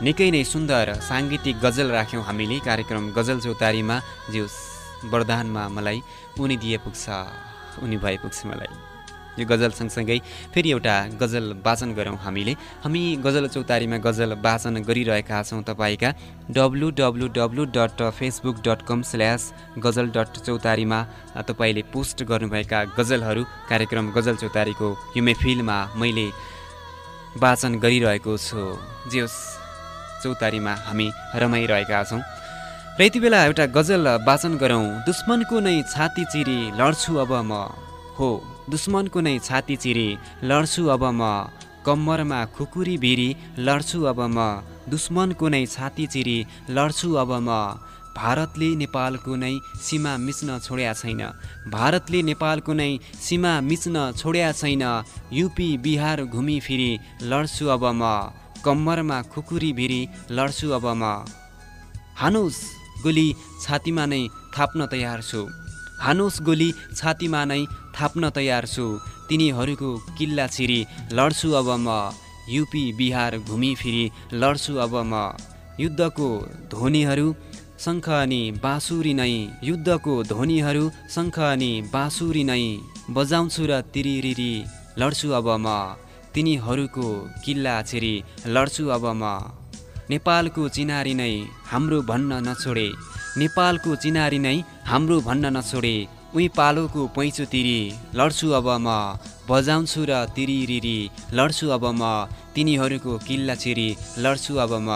निकै नै सुन्दर साङ्गीतिक गजल राख्यौँ हामीले। कार्यक्रम गजल चौतारीमा जो वरदानमा मलाई उनी दिए पुग्छ उनी भए पुग्छ मलाई। यो गजल सँगसँगै फेरि एउटा गजल वाचन गरौँ हामीले। हामी गजल चौतारीमा गजल वाचन गरिरहेका छौँ तपाईँका W W W dot Facebook dot com slash Ghazal dot चौतारीमा तपाईँले पोस्ट गर्नुभएका गजलहरू कार्यक्रम गजल चौतारीको यो मेफिलमा मैले वाचन गरिरहेको छु। जे चौतारीमा हामी रमाइरहेका छौँ। र यति बेला एउटा गजल वाचन गरौँ। दुश्मनको नै छाती चिरी लड्छु अब म। हो दुश्मनको नै छाती चिरी लड्छु अब म। कम्मरमा खुकुरी भिरी लड्छु अब म। दुश्मनको नै छाती चिरी लड्छु अब म। भारतले नेपालको नै सीमा मिच्न छोड्या छैन। भारतले नेपालको नै सीमा मिच्न छोड्या छैन। युपी बिहार घुमिफिरी लड्छु अब म। कम्मरमा खुकुरी भिरी लड्छु अब म। हानुस गोली छातीमा नै थाप्न तयार छु। हानुस गोली छातीमा नै थाप्न तयार छु। तिनीहरूको किल्ला छिरी लड्छु अब म। युपी बिहार घुमिफिरी लड्छु अब म। युद्धको ध्वनिहरू शङ्ख अनि बाँसुरी नै। युद्धको ध्वनिहरू शङ्ख अनि बाँसुरी नै। बजाउँछु र तिरिरिरी लड्छु अब म। तिनीहरूको किल्ला छिरी लड्छु अब म। नेपालको चिनारी नै हाम्रो भन्न नछोडे। नेपालको चिनारी नै हाम्रो भन्न नछोडे। उही पालोको पैँचो तिरी लड्छु अब म। बजाउँछु र तिरिरिरी लड्छु अब म। तिनीहरूको किल्ला छिरी लड्छु अब म।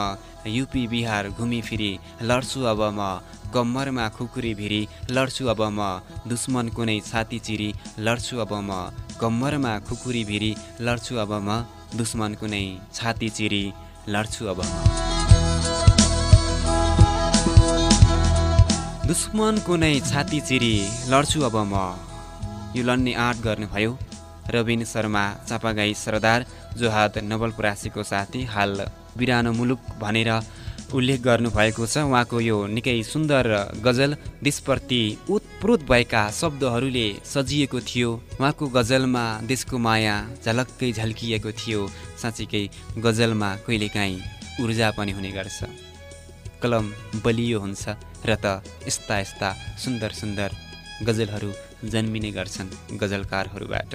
युपी बिहार घुमिफिरी लड्छु अब म कम्मरमा खुकुरी भिरी लड्छु अब म दुश्मन कुनै छाती चिरी लड्छु अब म कम्मरमा खुकुरी भिरी लड्छु अब म दुश्मन कुनै छाती चिरी लड्छु अब म। दुश्मन कुनै छाती चिरी लड्छु अब म। यो लड्ने आँट गर्नुभयो। रविन शर्मा चापागाई सरदार जोहाद नवलपरासीको साथी हाल बिरानो मुलुक भनेर उल्लेख गर्नुभएको छ। उहाँको यो निकै सुन्दर गजल देशप्रति उत्प्रोत भएका शब्दहरूले सजिएको थियो। उहाँको गजलमा देशको माया झलक्कै झल्किएको थियो। साँच्चीकै गजलमा कहिलेकाहीँ ऊर्जा पनि हुने गर्छ। कलम बलियो हुन्छ र त यस्ता यस्ता सुन्दर सुन्दर गजलहरू जन्मिने गर्छन् गजलकारहरूबाट।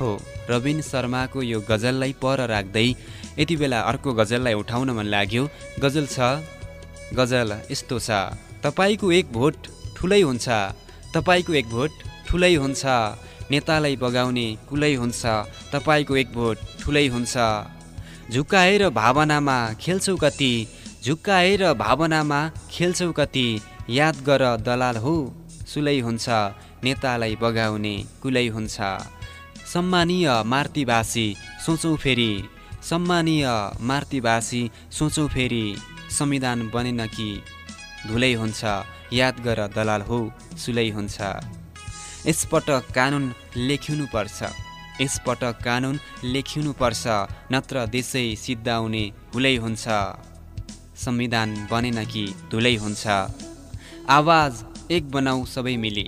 हो रविन शर्माको यो गजललाई पर राख्दै यति बेला अर्को गजललाई उठाउन मन लाग्यो। गजल छ गजल यस्तो छ तपाईँको एक भोट ठुलै हुन्छ तपाईँको एक भोट ठुलै हुन्छ नेतालाई बगाउने कुलै हुन्छ तपाईँको एक भोट ठुलै हुन्छ। झुक्काएर भावनामा खेल्छौ कति झुक्काएर भावनामा खेल्छौ कति याद गर दलाल हो सुलै हुन्छ नेतालाई बगाउने कुलै हुन्छ। सम्मानीय मार्तीवासी सोचौँ फेरि। सम्मानीय मार्तीवासी सोचौँ फेरि। संविधान बनेन कि? धुलै हुन्छ याद गर दलाल हो सुलै हुन्छ। यसपटक कानुन लेखिनुपर्छ। यसपटक कानुन लेखिनुपर्छ नत्र देशै सिद्धाउने हुलै हुन्छ। संविधान बनेन कि? धुलै हुन्छ। आवाज एक बनाऊ सबै मिली।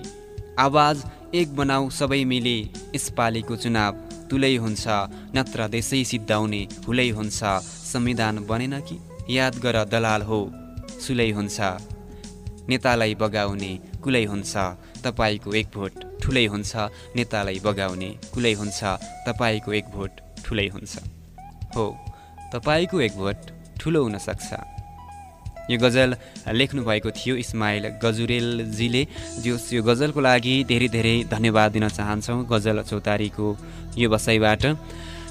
आवाज एक बनाऊ सबै मिली यसपालिको चुनाव। तुलै हुन्छ नत्र देशै सिद्धाउने हुलै हुन्छ संविधान बनेन कि? याद गर दलाल हो सुलै हुन्छ। नेतालाई बगाउने कुलै हुन्छ तपाईँको एक भोट ठुलै हुन्छ। नेतालाई बगाउने कुलै हुन्छ तपाईँको एक भोट ठुलै हुन्छ। हो तपाईँको एक भोट ठुलो हुनसक्छ यो गजल लेख्नुभएको थियो इस्माइल गजुरेलजीले। जो यो गजलको लागि धेरै धेरै धन्यवाद दिन चाहन्छौँ गजल चौतारीको यो बसाइबाट।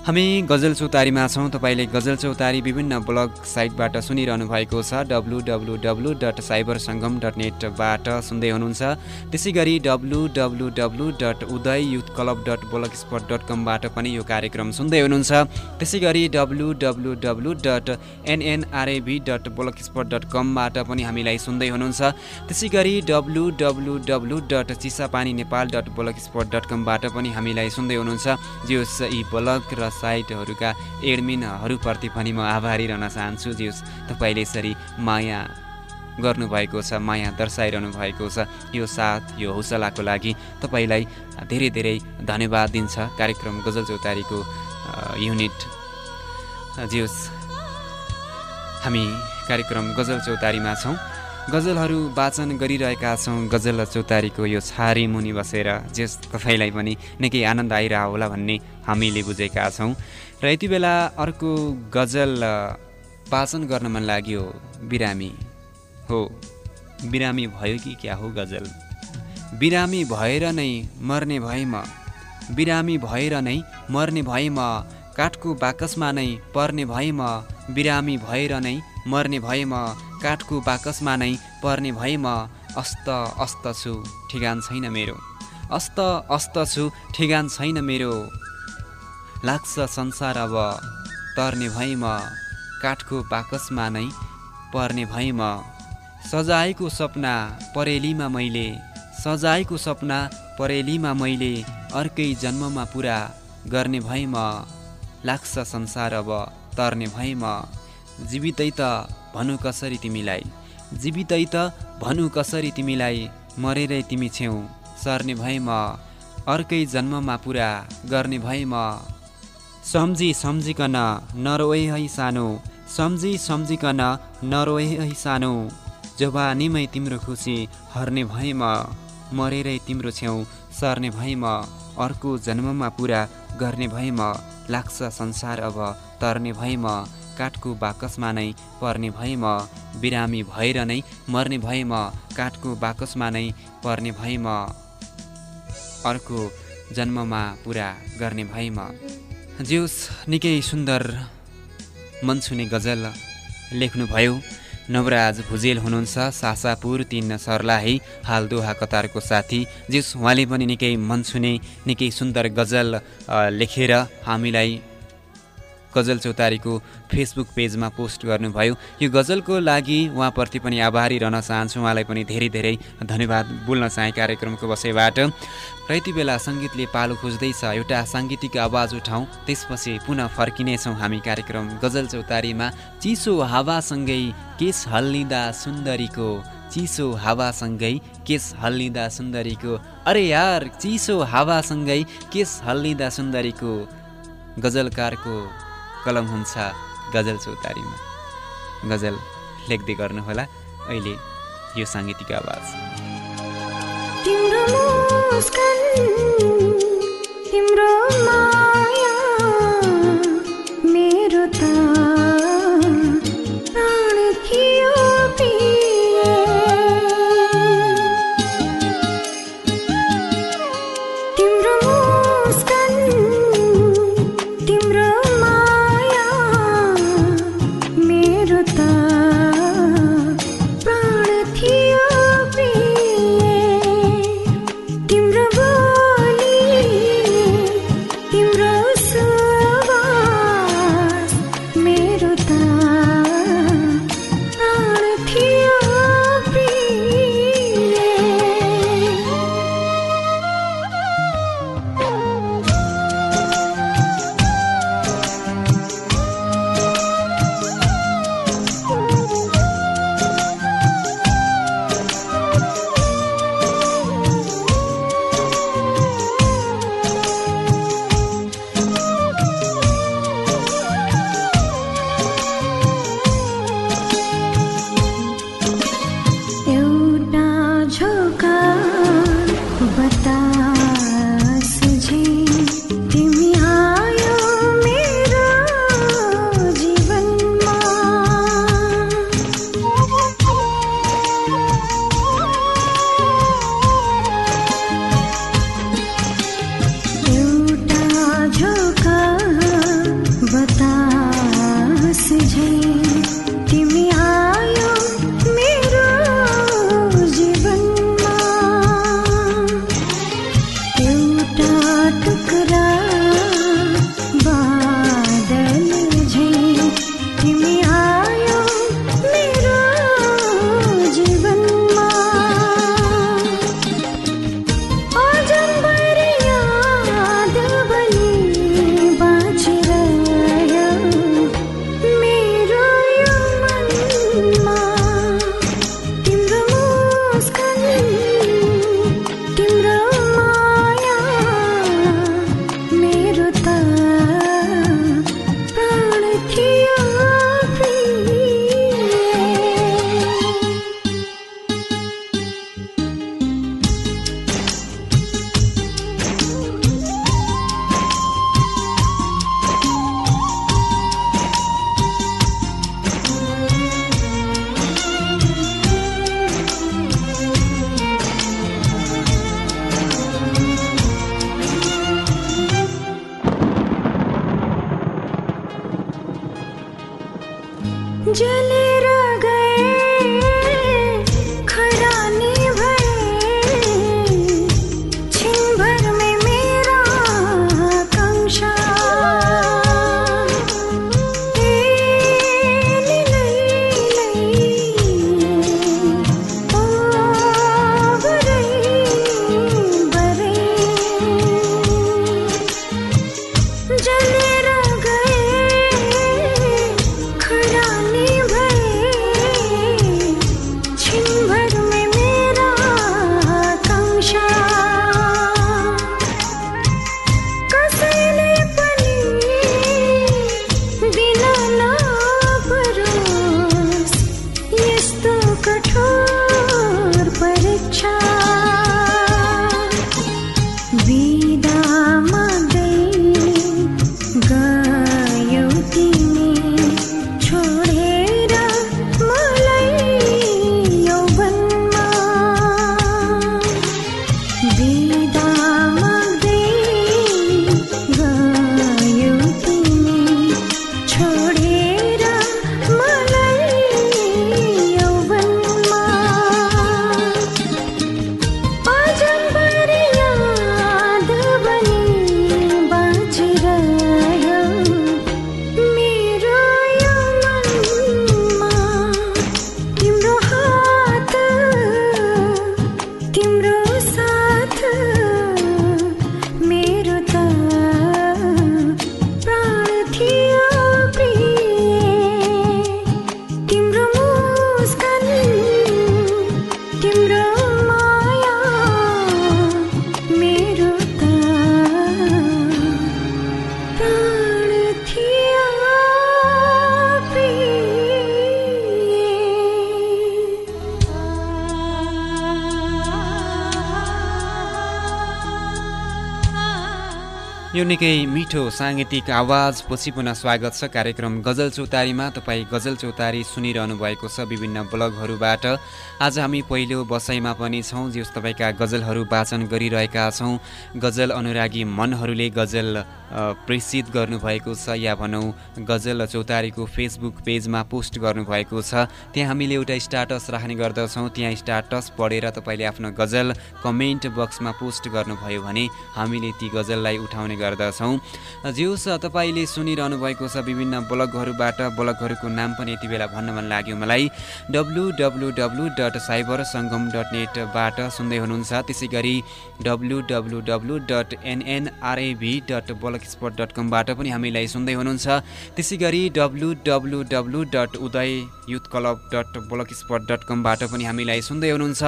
हामी गजल चौतारीमा छौँ। तपाईँले गजल चौतारी विभिन्न ब्लग साइटबाट सुनिरहनु भएको छ। W W W dot cyber Sangam dot नेटबाट सुन्दै हुनुहुन्छ। त्यसै गरी W W W dot Uday youth club dot blogspot dot कमबाट पनि यो कार्यक्रम सुन्दै हुनुहुन्छ। त्यसै गरी W W W dot NNRAB dot blogspot dot कमबाट पनि हामीलाई सुन्दै हुनुहुन्छ। त्यसै गरी W W W dot Chisapani Nepal dot blogspot dot कमबाट पनि हामीलाई सुन्दै हुनुहुन्छ। जोस् यी ब्लग र साइटहरूका एडमिनहरूप्रति पनि म आभारी रहन चाहन्छु जे तपाईँले यसरी माया गर्नुभएको छ माया दर्शाइरहनु भएको छ। यो साथ यो हौसलाको लागि तपाईँलाई धेरै धेरै धन्यवाद दिन्छ कार्यक्रम गजल चौतारीको युनिट। जियोस् हामी कार्यक्रम गजल चौतारीमा छौँ। गजलहरू वाचन गरिरहेका छौँ। गजल चौतारीको यो छारी मुनि बसेर जस तपाईँलाई पनि निकै आनन्द आइरह होला भन्ने हामीले बुझेका छौँ। र यति बेला अर्को गजल वाचन गर्न मन लाग्यो। बिरामी हो। बिरामी भयो कि क्या हो गजल? बिरामी भएर नै मर्ने भएमा बिरामी भएर नै मर्ने भएमा काठको बाकसमा नै पर्ने भएमा बिरामी भएर नै मर्ने भएमा काठको बाकसमा नै पर्ने भएमा अस्त अस्त छु ठेगान छैन मेरो। अस्त अस्त छु ठेगान छैन मेरो। लाग्छ संसार अब तर्ने भएमा काठको बाकसमा नै पर्ने भएमा सजाएको सपना परेलीमा मैले सजाएको सपना परेलीमा मैले अर्कै जन्ममा पुरा गर्ने भएमा लाग्छ संसार अब तर्ने भएमा जीवितै त भनु कसरी तिमीलाई? जीवितै त भनु कसरी तिमीलाई? मरेरै तिमी छेउ। सर्ने भएमा अर्कै जन्ममा पुरा गर्ने भएमा सम्झी सम्झिकन नरोए है सानो। सम्झी सम्झिकन नरोए है सानो। जवानीमै तिम्रो खुसी हर्ने भएमा मरेरै तिम्रो छेउ। सर्ने भएमा अर्को जन्ममा पुरा गर्ने भएमा लाग्छ संसार अब तर्ने भएमा काठको बाकसमा नै पर्ने भएमा बिरामी भएर नै मर्ने भएमा काठको बाकसमा नै पर्ने भएमा अर्को जन्ममा पुरा गर्ने भएमा जिउस निकै सुन्दर मन छुने गजल लेख्नुभयो। नवराज भुजेल हुनुहुन्छ सासापुर तिन सर्लाही हाल दोहा कतारको साथी। जिस उहाँले पनि निकै मन छुने निकै सुन्दर गजल लेखेर हामीलाई गजल चौतारीको फेसबुक पेजमा पोस्ट गर्नुभयो। यो गजलको लागि उहाँप्रति पनि आभारी रहन चाहन्छु। उहाँलाई पनि धेरै धेरै धन्यवाद बोल्न चाहेँ कार्यक्रमको बसेबाट। र यति बेला सङ्गीतले पालो खोज्दैछ। एउटा साङ्गीतिक आवाज उठाउँ। त्यसपछि पुनः फर्किनेछौँ हामी कार्यक्रम गजल चौतारीमा। चिसो हावासँगै केस हल्लिँदा सुन्दरीको चिसो हावासँगै केस हल्लिँदा सुन्दरीको। अरे यार चिसो हावासँगै केस हल्लिँदा सुन्दरीको गजलकारको कलम हुन्छ गजल चौतारीमा। गजल लेख्दै गर्नुहोला। अहिले यो साङ्गीतिक आवाज। तिम्रो यो निकै मिठो साङ्गीतिक आवाजपछि पुनः स्वागत छ कार्यक्रम गजल चौतारीमा। तपाईँ गजल चौतारी सुनिरहनु भएको छ विभिन्न ब्लगहरूबाट। आज हामी पहिलो बसाइमा पनि छौँ जस तपाईँका गजलहरू वाचन गरिरहेका छौँ। गजल अनुरागी मनहरूले गजल प्रेसित गर्नुभएको छ या भनौँ गजल चौतारीको फेसबुक पेजमा पोस्ट गर्नुभएको छ। त्यहाँ हामीले एउटा स्टाटस राख्ने गर्दछौँ। त्यहाँ स्टाटस पढेर तपाईँले आफ्नो गजल कमेन्ट बक्समा पोस्ट गर्नुभयो भने हामीले ती गजललाई उठाउने गर्दछौँ। होस् तपाईँले सुनिरहनु भएको छ विभिन्न ब्लगहरूबाट। ब्लगहरूको नाम पनि यति बेला भन्न मन लाग्यो मलाई। W W W dot cyber Sangam dot नेटबाट सुन्दै हुनुहुन्छ। त्यसै गरी W W W dot NNRAV dot blog expert dot कमबाट पनि हामीलाई सुन्दै हुनुहुन्छ। त्यसै गरी W W W dot Uday youth club dot blogspot dot कमबाट पनि हामीलाई सुन्दै हुनुहुन्छ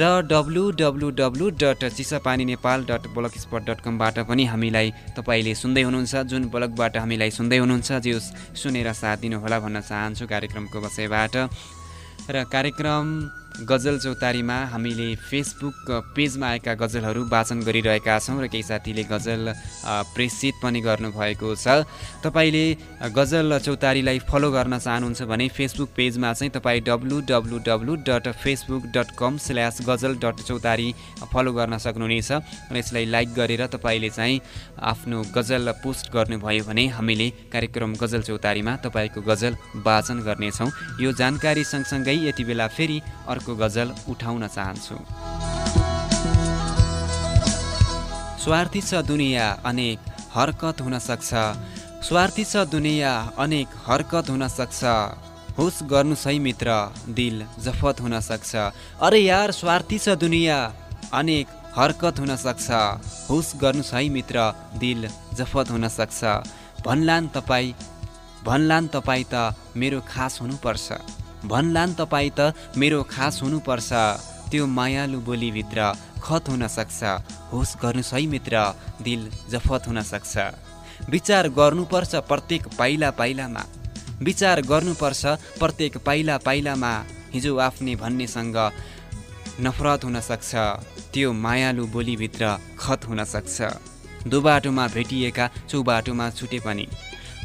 र W W W dot Chisapani Nepal dot blogspot dot कमबाट पनि हामीलाई तपाईँले सुन्दै हुनुहुन्छ। जुन ब्लगबाट हामीलाई सुन्दै हुनुहुन्छ जो सुनेर साथ दिनुहोला भन्न चाहन्छु कार्यक्रमको विषयबाट। र कार्यक्रम गजल चौतारीमा हामीले फेसबुक पेजमा आएका गजलहरू वाचन गरिरहेका छौँ र केही साथीले गजल प्रेसित पनि गर्नुभएको छ। तपाईँले गजल चौतारीलाई फलो गर्न चाहनुहुन्छ भने फेसबुक पेजमा चाहिँ तपाईँ W W W dot Facebook dot com slash Ghazal dot Chautari follow गर्न सक्नुहुनेछ र यसलाई लाइक गरेर तपाईँले चाहिँ आफ्नो गजल पोस्ट गर्नुभयो भने हामीले कार्यक्रम गजल चौतारीमा तपाईँको गजल वाचन गर्नेछौँ। यो जानकारी सँगसँगै यति बेला फेरि अर्को गजल उठाउन चाहन्छु। स्वार्थी छ दुनियाँ अनेक हरकत हुन सक्छ। स्वार्थी छ दुनियाँ अनेक हरकत हुन सक्छ। होस् गर्नु सही मित्र दिल जफत हुन सक्छ। अरे यार स्वार्थी छ दुनियाँ अनेक हरकत हुन सक्छ। होस् गर्नु सही मित्र दिल जफत हुन सक्छ। भन्लान् तपाईँ भन्लान् तपाईँ त मेरो खास हुनुपर्छ। भन्लान् तपाईँ त मेरो खास हुनुपर्छ। त्यो मायालु बोलीभित्र खत हुन सक्छ। होस् गर्नु सही मित्र दिल जफत हुन सक्छ। विचार गर्नुपर्छ प्रत्येक पाइला पाइलामा। विचार गर्नुपर्छ प्रत्येक पाइला पाइलामा। हिजो आफ्नै भन्नेसँग नफरत हुन सक्छ। त्यो मायालु बोलीभित्र खत हुन सक्छ। दुबाटोमा भेटिएका चौबाटोमा छुटे पनि।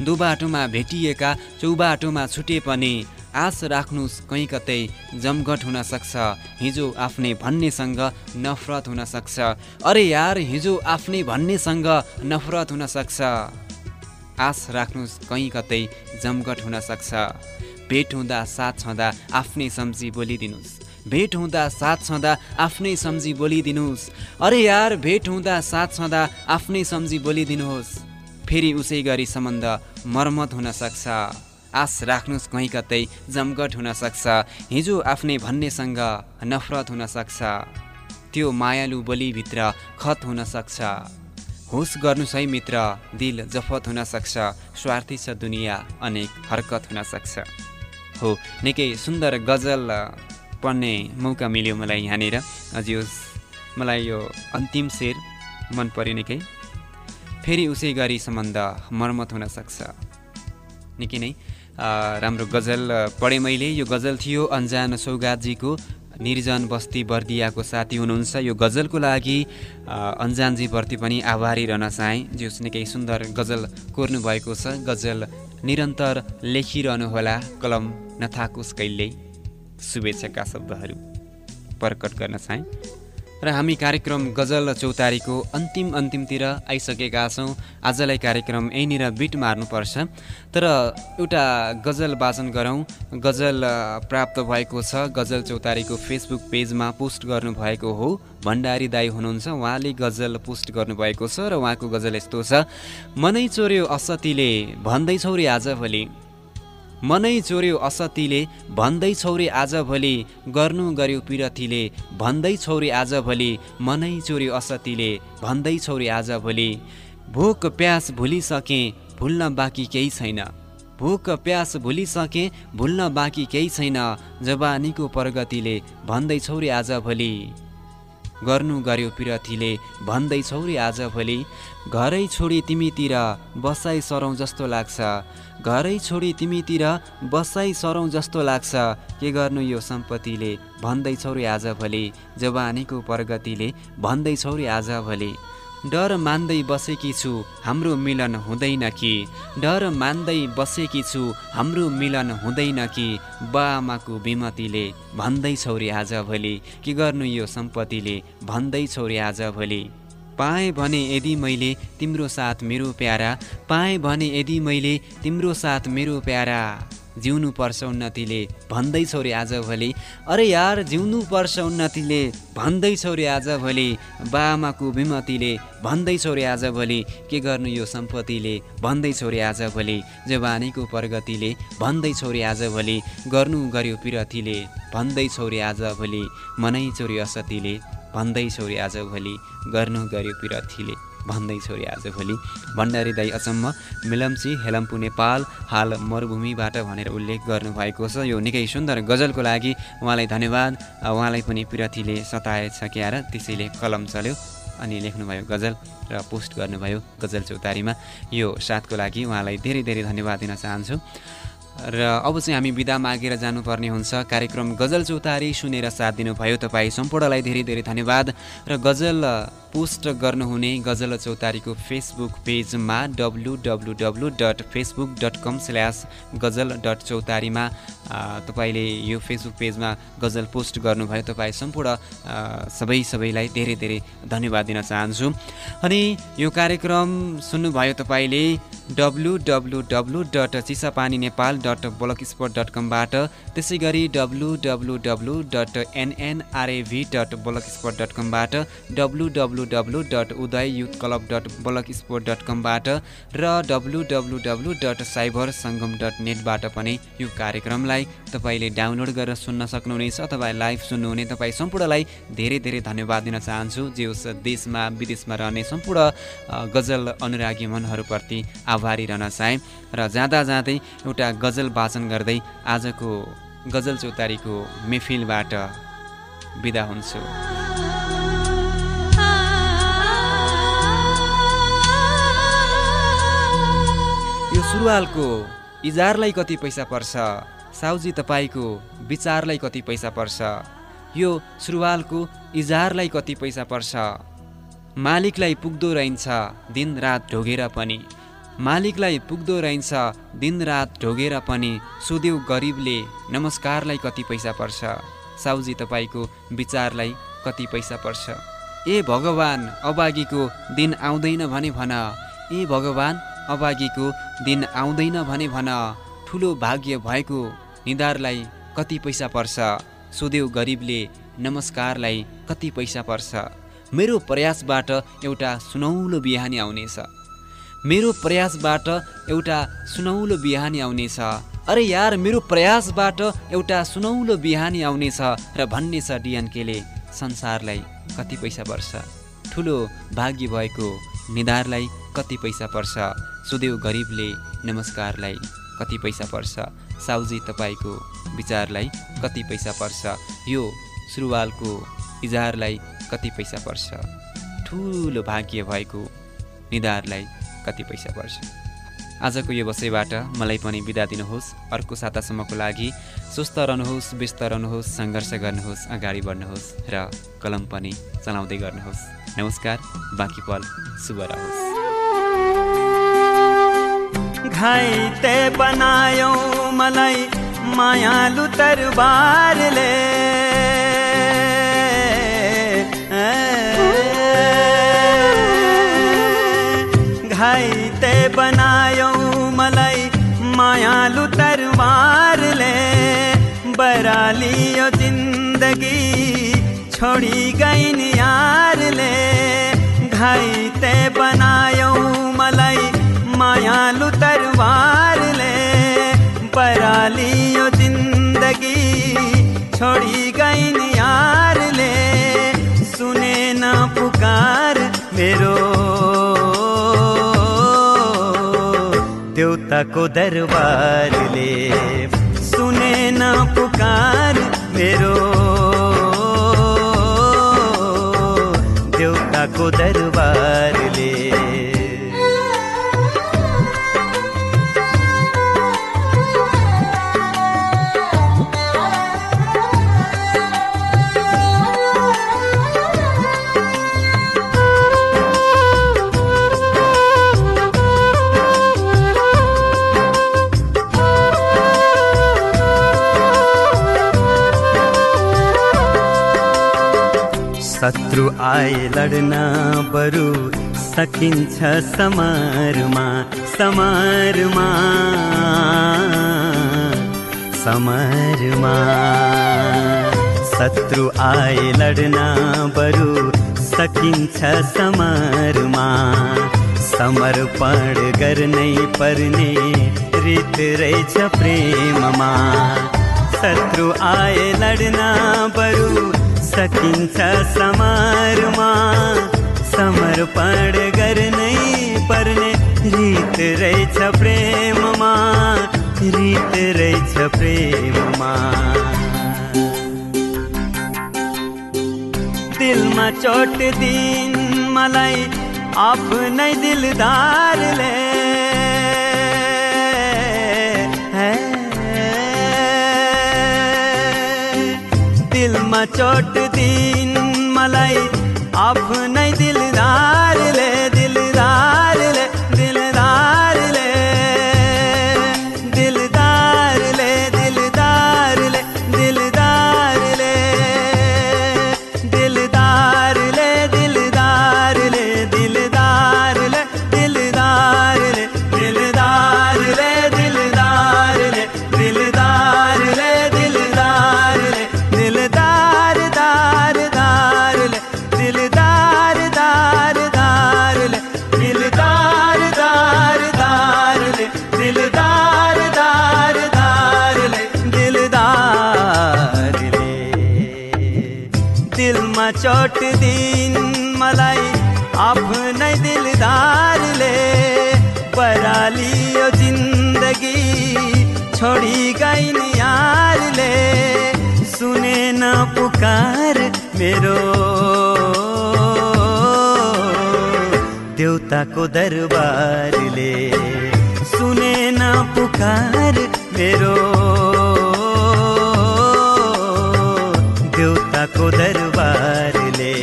दुबाटोमा भेटिएका चौबाटोमा छुटे पनि। आश राख्नुहोस् कहीँ कतै जमघट हुन सक्छ। हिजो आफ्नै भन्नेसँग नफरत हुन सक्छ। अरे यार हिजो आफ्नै भन्नेसँग नफरत हुन सक्छ। आश राख्नुहोस् कहीँ कतै जमघट हुन सक्छ। भेट हुँदा साथ छँदा आफ्नै सम्झी बोलिदिनुहोस्। भेट हुँदा साथ छँदा आफ्नै सम्झी बोलिदिनुहोस्। अरे यार भेट हुँदा साथ छँदा आफ्नै सम्झी बोलिदिनुहोस्। फेरि उसै गरी सम्बन्ध मर्मत हुन सक्छ। आश राख्नुहोस् कहीँ कतै जमघट हुन सक्छ। हिजो आफ्नै भन्नेसँग नफरत हुन सक्छ। त्यो मायालु बोलीभित्र खत हुन सक्छ। होस गर्नुहोस् है मित्र दिल जफत हुन सक्छ। स्वार्थी छ दुनियाँ अनेक हरकत हुन सक्छ। हो निकै सुन्दर गजल पढ्ने मौका मिल्यो मलाई यहाँनिर। हजुर मलाई यो अन्तिम शेर मन पऱ्यो निकै। फेरि उसै गरी सम्बन्ध मर्मत हुन सक्छ। निकै नै। राम्रो गजल पढेँ मैले। यो गजल थियो अन्जान सौगातजीको निर्जन बस्ती बर्दियाको साथी हुनुहुन्छ। यो गजलको लागि अन्जानजीप्रति पनि आभारी रहन चाहेँ। जो निकै सुन्दर गजल कोर्नु भएको छ। गजल निरन्तर लेखिरहनुहोला कलम नथाकोस् कहिल्यै। शुभेच्छाका शब्दहरू प्रकट गर्न चाहेँ। र हामी कार्यक्रम गजल चौतारीको अन्तिम अन्तिमतिर आइसकेका छौँ। आजलाई कार्यक्रम यहीँनिर बिट मार्नुपर्छ। तर एउटा गजल वाचन गरौँ। गजल प्राप्त भएको छ। गजल चौतारीको फेसबुक पेजमा पोस्ट गर्नुभएको हो। भण्डारी दाई हुनुहुन्छ। उहाँले गजल पोस्ट गर्नुभएको छ र उहाँको गजल यस्तो छ। मनै चोर्यो असतीले भन्दैछौ रे आजभोलि मनै चोर्यो असतीले भन्दै छौरे आजभोलि गर्नु गर्यो पिरथीले भन्दै छौरे आजभोलि मनै चोर्यो असतीले भन्दै छौरे आजभोलि भोक प्यास भुलिसकेँ भुल्न बाँकी केही छैन। भोक प्यास भुलिसकेँ भुल्न बाँकी केही छैन जवानीको प्रगतिले भन्दै छौरे आजभोलि गर्नु गर्यो पिरथीले भन्दैछौ रे आजभोलि घरै छोडी तिमीतिर बसाइ सरौँ जस्तो लाग्छ। घरै छोडी तिमीतिर बसाइ सरौँ जस्तो लाग्छ। के गर्नु यो सम्पत्तिले? भन्दैछौ रे आजभोलि जवानीको प्रगतिले भन्दैछौ रे आजभोलि डर मान्दै बसेकी छु हाम्रो मिलन हुँदैन कि। डर मान्दै बसेकी छु हाम्रो मिलन हुँदैन कि। बामाको विमतिले भन्दै छौरी आजभोलि के गर्नु यो सम्पत्तिले भन्दै छौरी आजभोलि पाएँ भने यदि मैले तिम्रो साथ मेरो प्यारा पाएँ भने यदि मैले तिम्रो साथ मेरो प्यारा। जिउनु पर्छ उन्नतिले भन्दैछौ रे आजभोलि अरे यार जिउनु पर्छ उन्नतिले भन्दैछौ रे आजभोलि बामाको विमतिले भन्दैछौ रे आजभोलि के गर्नु यो सम्पत्तिले? भन्दैछौ रे आजभोलि जवानीको प्रगतिले। भन्दैछौ रे आजभोलि गर्नु गर्यो पिरथीले भन्दैछौ रे आजभोलि मनै चोरी असतीले। भन्दैछौ रे आजभोलि गर्नु गर्यो पिरथीले भन्दैछु रे आजभोलि भण्डारी दाई अचम्म मिलम्ची हेलम्पु नेपाल हाल मरुभूमिबाट भनेर उल्लेख गर्नुभएको छ। यो निकै सुन्दर गजलको लागि उहाँलाई धन्यवाद। उहाँलाई पनि पिरथीले सताएछ क्यार त्यसैले कलम चल्यो अनि लेख्नुभयो गजल र पोस्ट गर्नुभयो गजल चौतारीमा। यो साथको लागि उहाँलाई धेरै धेरै धन्यवाद दिन चाहन्छु। र अब चाहिँ हामी बिदा मागेर जानुपर्ने हुन्छ। कार्यक्रम गजल चौतारी सुनेर साथ दिनुभयो। तपाईँ सम्पूर्णलाई धेरै धेरै धन्यवाद। र गजल पोस्ट गर्नुहुने गजल चौतारीको फेसबुक पेजमा W W W dot Facebook dot com slash Ghazal dot चौतारीमा तपाईँले यो फेसबुक पेजमा गजल पोस्ट गर्नुभयो तपाईँ सम्पूर्ण सबै सबैलाई धेरै धेरै धन्यवाद दिन चाहन्छु। अनि यो कार्यक्रम सुन्नुभयो तपाईँले W W W dot Chisapani Nepal dot blog sport dot कमबाट त्यसै गरी W W W dot NNRAV dot blog sport dot कमबाट W W W dot Uday youth club dot blog sport dot कमबाट र W W W dot cyber Sangam dot नेटबाट पनि यो कार्यक्रमलाई तपाईँले download गरेर सुन्न सक्नुहुनेछ तपाईँ लाइभ सुन्नुहुने तपाईँ सम्पूर्णलाई धेरै धेरै धन्यवाद दिन चाहन्छु। जे होस् देशमा विदेशमा रहने सम्पूर्ण गजल अनुरागी मनहरूप्रति आभारी रहन चाहेँ र जाँदा जाँदै एउटा गजल वाचन गर्दै आजको गजल चौतारीको मेफिलबाट बिदा हुन्छु। सुरुवालको इजारलाई कति पैसा पर्छ साउजी तपाईँको विचारलाई कति पैसा पर्छ यो सुरुवालको इजारलाई कति पैसा पर्छ मालिकलाई पुग्दो रहन्छ दिनरात ढोगेर पनि मालिकलाई पुग्दो रहन्छ दिनरात ढोगेर पनि सोध्यौ गरिबले नमस्कारलाई कति पैसा पर्छ साउजी तपाईँको विचारलाई कति पैसा पर्छ। ए भगवान् अबागीको दिन आउँदैन भने भन ए भगवान् अबागीको दिन आउँदैन भने भन ठुलो भाग्य भएको निधारलाई कति पैसा पर्छ? सोध्यौ गरिबले नमस्कारलाई कति पैसा पर्छ? मेरो प्रयासबाट एउटा सुनौलो बिहानी आउनेछ। मेरो प्रयासबाट एउटा सुनौलो बिहानी आउनेछ। अरे यार मेरो प्रयासबाट एउटा सुनौलो बिहानी आउनेछ र भन्ने छ डिएनकेले संसारलाई कति पैसा पर्छ? ठुलो भाग्य भएको निधारलाई कति पैसा पर्छ? सुदेव गरिबले नमस्कारलाई कति पैसा पर्छ? साउजी तपाईँको विचारलाई कति पैसा पर्छ? यो सुरुवालको इजारलाई कति पैसा पर्छ? ठुलो भाग्य भएको निधारलाई कति पैसा पर्छ? आजको यो बसाइबाट मलाई पनि बिदा दिनुहोस्। अर्को सातासम्मको लागि स्वस्थ रहनुहोस् व्यस्त रहनुहोस् सङ्घर्ष गर्नुहोस् अगाडि बढ्नुहोस् र कलम पनि चलाउँदै गर्नुहोस्। नमस्कार बाँकी पल शुभ रहोस्। घाइते बनायो मलाई मायालु तरबारले ते बनायो मलाई माया मायालु तरवार ले। बरालियो ज़िंदगी, छोड़ी गई नियार ले। घाई ते बनायो मलाई माया मायालु तरवार ले। बरालियो ज़िंदगी, छोड़ी गई नियार ले। सुने ना पुकार मेरो। ताको दरबारले सुने न पुकार मेरो। देवता दरबारले शत्रु आए लड्न बरु सकिन्छ समारमा समारमा। समारमा। शत्रु आए लड्न बरु सकिन्छ समारमा। समर्पण गर्नै पर्ने रीत रहेछ प्रेममा। शत्रु आए लड्न बरु सकिन्छ समारमा समर्पण गर्नै पर्ने रीत रहेछ प्रेममा। रीत रहेछ प्रेममा। दिलमा चोट दिन मलाई आफ्नै दिलदारले दिलमा चोट दिन मलाई आफ्नै दिलदारले छोडी गइन् यारले सुने न पुकार मेरो। देउताको दरबारले सुने न पुकार मेरो। देउताको दरबारले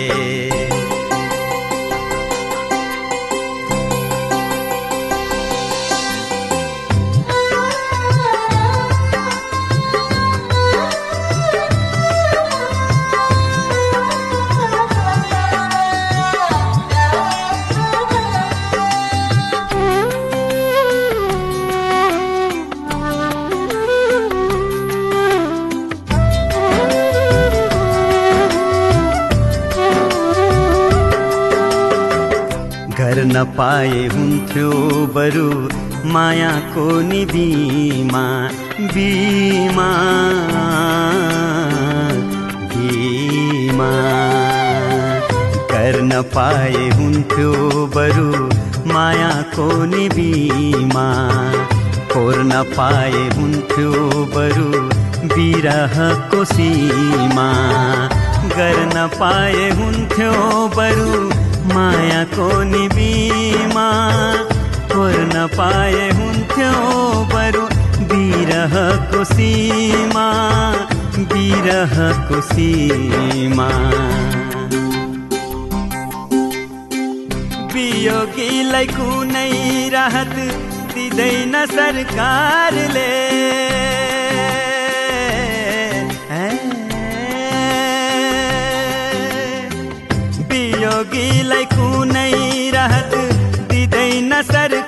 गर्न पाए हुन्थ्यो बरु। मायाको नि बिमा बिमा। बिमा। गर्न पाए हुन्थ्यो बरु मायाको नि बिमा। कोर्न पाए हुन्थ्यो बरु बिरहको सीमा। गर्न पाए हुन्थ्यो बरु मायाको नि बिमा कोर्न पाए हुन्थ्यो बरु बिरहको सीमा बिरहको सीमा। वियोगीलाई कुनै राहत दिँदैन सरकारले। रोगीलाई कुनै राहत दिँदैन सर